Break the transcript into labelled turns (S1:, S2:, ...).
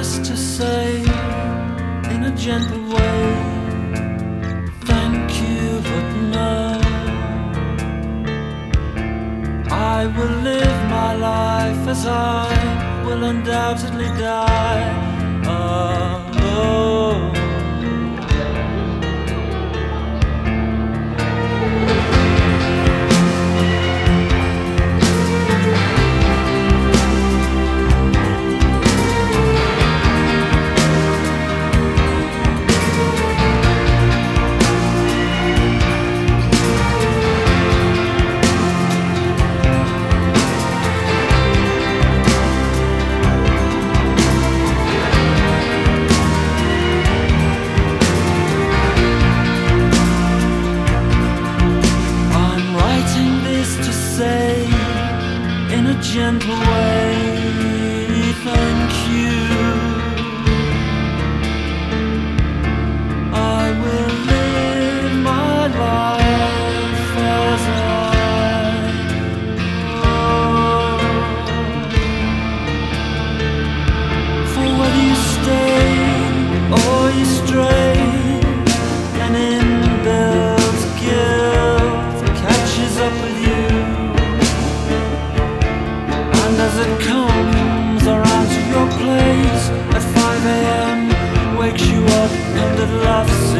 S1: this to say in a gentle way. Thank you, but no. I will live my life as I will undoubtedly die. Oh. gentle way. it comes around to your place at 5 a.m. wakes you up and it laughs. it.